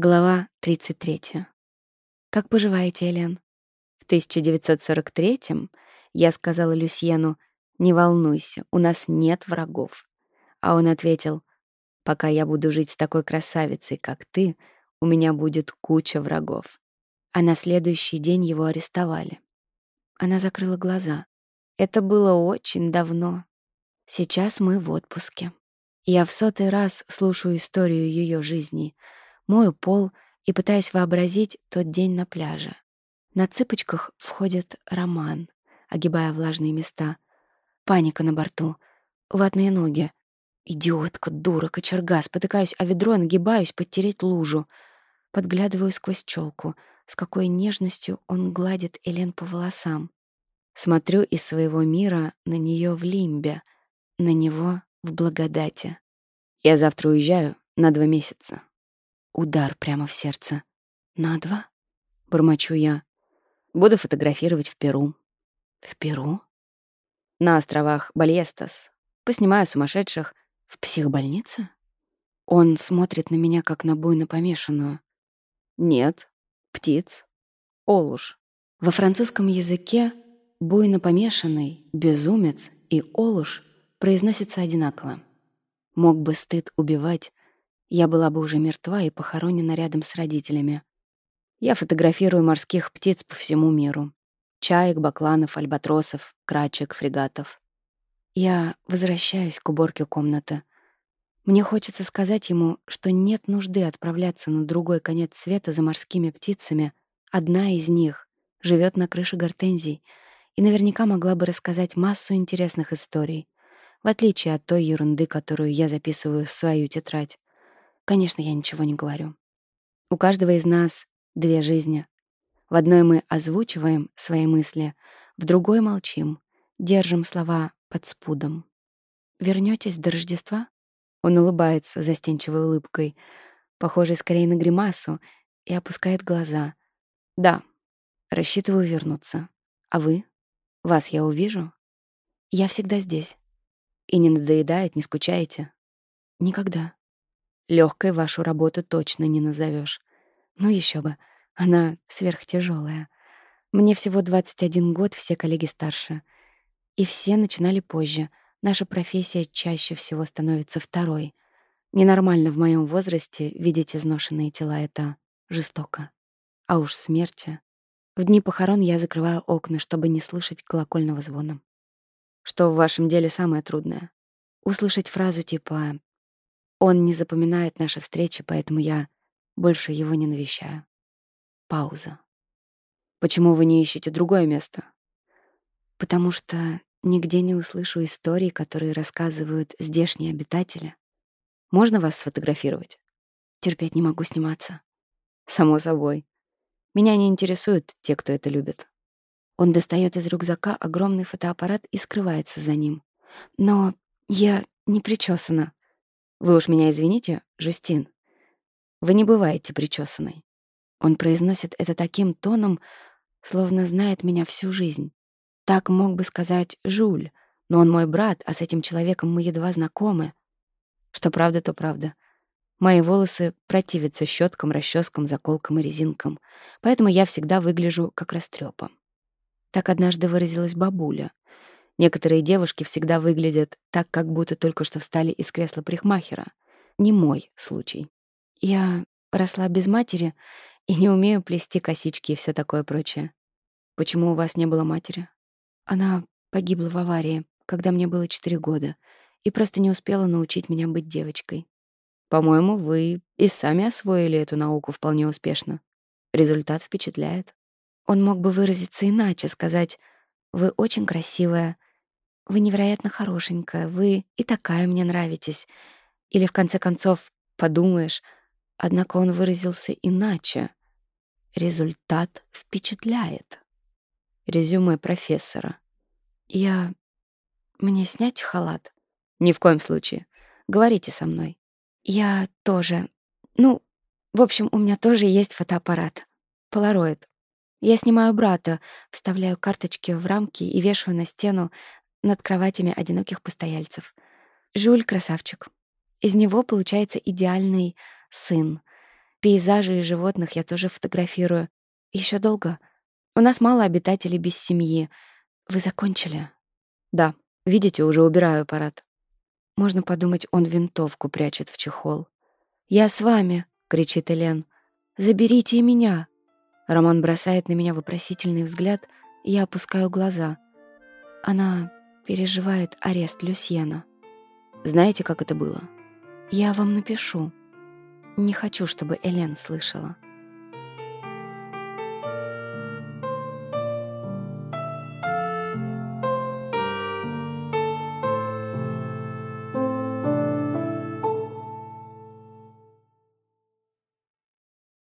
Глава 33. «Как поживаете, Элен?» В 1943-м я сказала Люсьену, «Не волнуйся, у нас нет врагов». А он ответил, «Пока я буду жить с такой красавицей, как ты, у меня будет куча врагов». А на следующий день его арестовали. Она закрыла глаза. Это было очень давно. Сейчас мы в отпуске. Я в сотый раз слушаю историю ее жизни — мою пол и пытаюсь вообразить тот день на пляже. На цыпочках входит Роман, огибая влажные места. Паника на борту, ватные ноги. Идиотка, дура, кочерга, спотыкаюсь о ведро, нагибаюсь подтереть лужу. Подглядываю сквозь челку, с какой нежностью он гладит Элен по волосам. Смотрю из своего мира на нее в лимбе, на него в благодати. Я завтра уезжаю на два месяца удар прямо в сердце. «На два?» — бормочу я. «Буду фотографировать в Перу». «В Перу?» «На островах Бальестас. Поснимаю сумасшедших. В психбольнице?» Он смотрит на меня, как на буйно помешанную. «Нет. Птиц. Олуш». Во французском языке буйно помешанный, безумец и олуш произносятся одинаково. Мог бы стыд убивать, я была бы уже мертва и похоронена рядом с родителями. Я фотографирую морских птиц по всему миру. Чаек, бакланов, альбатросов, крачек, фрегатов. Я возвращаюсь к уборке комнаты. Мне хочется сказать ему, что нет нужды отправляться на другой конец света за морскими птицами. Одна из них живет на крыше гортензий и наверняка могла бы рассказать массу интересных историй, в отличие от той ерунды, которую я записываю в свою тетрадь. Конечно, я ничего не говорю. У каждого из нас две жизни. В одной мы озвучиваем свои мысли, в другой молчим, держим слова под спудом. Вернётесь до Рождества? Он улыбается застенчивой улыбкой, похожей скорее на гримасу, и опускает глаза. Да, рассчитываю вернуться. А вы? Вас я увижу? Я всегда здесь. И не надоедает, не скучаете? Никогда. Легкой вашу работу точно не назовешь. Ну еще бы, она сверхтяжелая. Мне всего 21 год, все коллеги старше. И все начинали позже. Наша профессия чаще всего становится второй. Ненормально в моем возрасте видеть изношенные тела — это жестоко. А уж смерти. В дни похорон я закрываю окна, чтобы не слышать колокольного звона. Что в вашем деле самое трудное? Услышать фразу типа он не запоминает наши встречи, поэтому я больше его не навещаю. Пауза. Почему вы не ищете другое место? Потому что нигде не услышу истории, которые рассказывают здешние обитатели. Можно вас сфотографировать? Терпеть не могу сниматься. Само собой. Меня не интересуют те, кто это любит. Он достает из рюкзака огромный фотоаппарат и скрывается за ним. Но я не причесана. Вы уж меня извините, Жустин. Вы не бываете причесанной. Он произносит это таким тоном, словно знает меня всю жизнь. Так мог бы сказать Жуль, но он мой брат, а с этим человеком мы едва знакомы. Что правда, то правда. Мои волосы противятся щеткам, расческам, заколкам и резинкам, поэтому я всегда выгляжу как растрепа. Так однажды выразилась бабуля. Некоторые девушки всегда выглядят так, как будто только что встали из кресла прихмахера. Не мой случай. Я росла без матери и не умею плести косички и все такое прочее. Почему у вас не было матери? Она погибла в аварии, когда мне было 4 года, и просто не успела научить меня быть девочкой. По-моему, вы и сами освоили эту науку вполне успешно. Результат впечатляет. Он мог бы выразиться иначе, сказать «Вы очень красивая, вы невероятно хорошенькая, вы и такая мне нравитесь. Или, в конце концов, подумаешь. Однако он выразился иначе. Результат впечатляет. Резюме профессора. Я... Мне снять халат? Ни в коем случае. Говорите со мной. Я тоже. Ну, в общем, у меня тоже есть фотоаппарат. Полароид. Я снимаю брата, вставляю карточки в рамки и вешаю на стену над кроватями одиноких постояльцев. Жюль — красавчик. Из него получается идеальный сын. Пейзажи и животных я тоже фотографирую. Еще долго. У нас мало обитателей без семьи. Вы закончили? Да. Видите, уже убираю аппарат. Можно подумать, он винтовку прячет в чехол. «Я с вами!» — кричит Элен. «Заберите и меня!» Роман бросает на меня вопросительный взгляд, я опускаю глаза. Она переживает арест Люсьена. Знаете, как это было? Я вам напишу. Не хочу, чтобы Элен слышала.